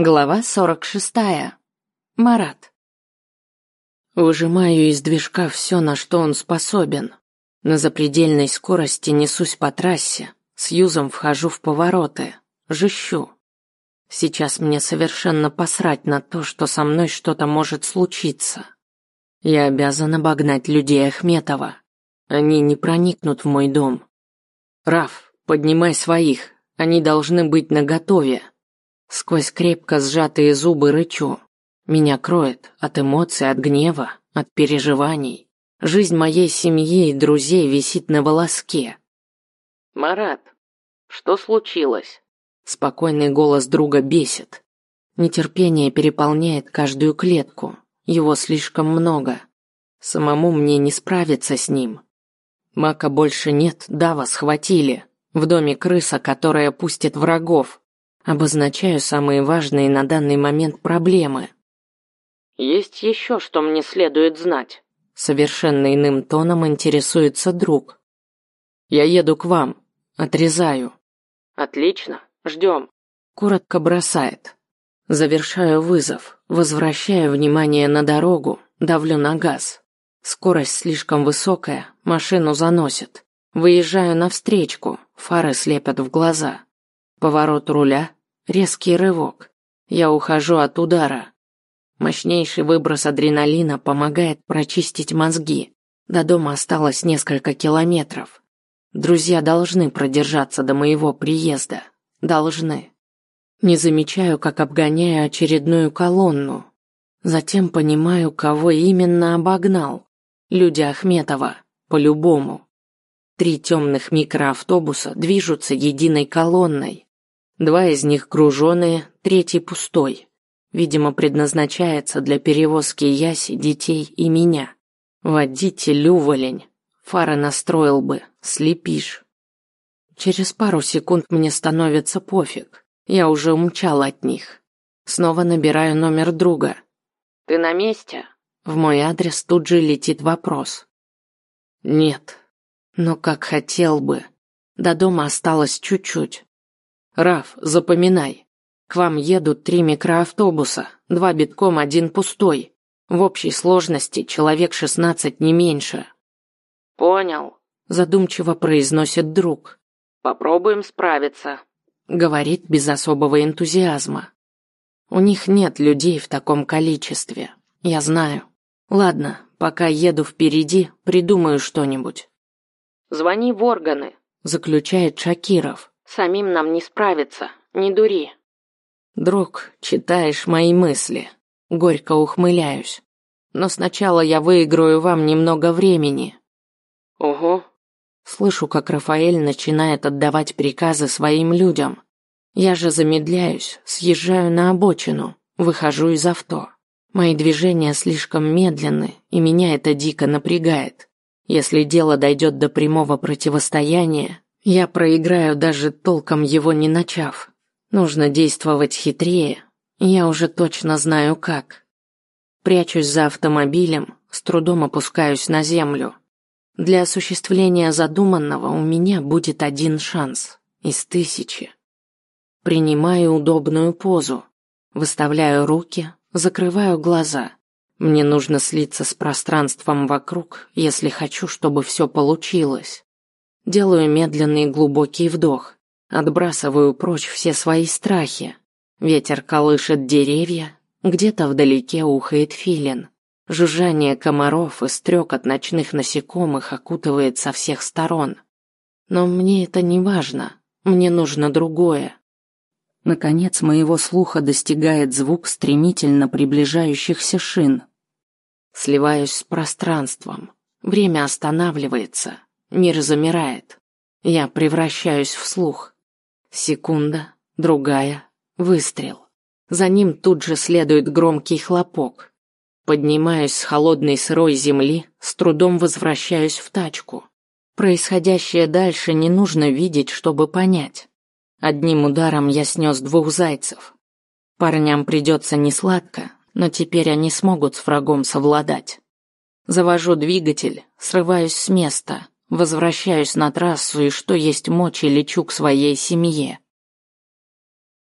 Глава 46. Марат. Выжимаю из движка все, на что он способен. На запредельной скорости несусь по трассе, с юзом вхожу в повороты, жищу. Сейчас мне совершенно посрать на то, что со мной что-то может случиться. Я обязан обогнать людей Ахметова. Они не проникнут в мой дом. Раф, поднимай своих, они должны быть наготове. Сквозь крепко сжатые зубы рычу. Меня кроет от эмоций, от гнева, от переживаний. Жизнь моей семьи и друзей висит на волоске. Марат, что случилось? Спокойный голос друга бесит. Нетерпение переполняет каждую клетку. Его слишком много. Самому мне не справиться с ним. Мака больше нет, Дава схватили. В доме крыса, которая пустит врагов. Обозначаю самые важные на данный момент проблемы. Есть еще, что мне следует знать. Совершенно иным тоном интересуется друг. Я еду к вам. Отрезаю. Отлично. Ждем. Коротко бросает. Завершаю вызов. Возвращаю внимание на дорогу. Давлю на газ. Скорость слишком высокая. Машину заносит. Выезжаю навстречку. Фары слепят в глаза. Поворот руля. Резкий рывок. Я ухожу от удара. Мощнейший выброс адреналина помогает прочистить мозги. До дома осталось несколько километров. Друзья должны продержаться до моего приезда. Должны. Не замечаю, как обгоняю очередную колонну. Затем понимаю, кого именно обогнал. Люди Ахметова. По-любому. Три темных микроавтобуса движутся единой колонной. Два из них груженные, третий пустой. Видимо, предназначается для перевозки Яси, детей и меня. Водитель уволень. Фары настроил бы, слепишь. Через пару секунд мне становится пофиг. Я уже умчал от них. Снова набираю номер друга. «Ты на месте?» В мой адрес тут же летит вопрос. «Нет. Но как хотел бы. До дома осталось чуть-чуть. Раф, запоминай. К вам едут три микроавтобуса, два битком, один пустой. В общей сложности человек шестнадцать не меньше. Понял, задумчиво произносит друг. Попробуем справиться, говорит без особого энтузиазма. У них нет людей в таком количестве. Я знаю. Ладно, пока еду впереди, придумаю что-нибудь. Звони в органы, заключает Шакиров. Самим нам не справиться, не дури. Друг, читаешь мои мысли. Горько ухмыляюсь. Но сначала я выиграю вам немного времени. Ого. Слышу, как Рафаэль начинает отдавать приказы своим людям. Я же замедляюсь, съезжаю на обочину, выхожу из авто. Мои движения слишком медленны, и меня это дико напрягает. Если дело дойдет до прямого противостояния, я проиграю, даже толком его не начав. Нужно действовать хитрее. Я уже точно знаю как. Прячусь за автомобилем, с трудом опускаюсь на землю. Для осуществления задуманного у меня будет один шанс из тысячи. Принимаю удобную позу, выставляю руки, закрываю глаза. Мне нужно слиться с пространством вокруг, если хочу, чтобы все получилось. Делаю медленный глубокий вдох. Отбрасываю прочь все свои страхи. Ветер колышет деревья, где-то вдалеке ухает филин. Жужжание комаров и стрекот ночных насекомых окутывает со всех сторон. Но мне это не важно. Мне нужно другое. Наконец моего слуха достигает звук стремительно приближающихся шин. Сливаюсь с пространством. Время останавливается. Мир замирает. Я превращаюсь в слух. Секунда, другая, выстрел. За ним тут же следует громкий хлопок. Поднимаюсь с холодной сырой земли, с трудом возвращаюсь в тачку. Происходящее дальше не нужно видеть, чтобы понять. Одним ударом я снес двух зайцев. Парням придется несладко, но теперь они смогут с врагом совладать. Завожу двигатель, срываюсь с места, Возвращаюсь на трассу и что есть мочи лечу к своей семье.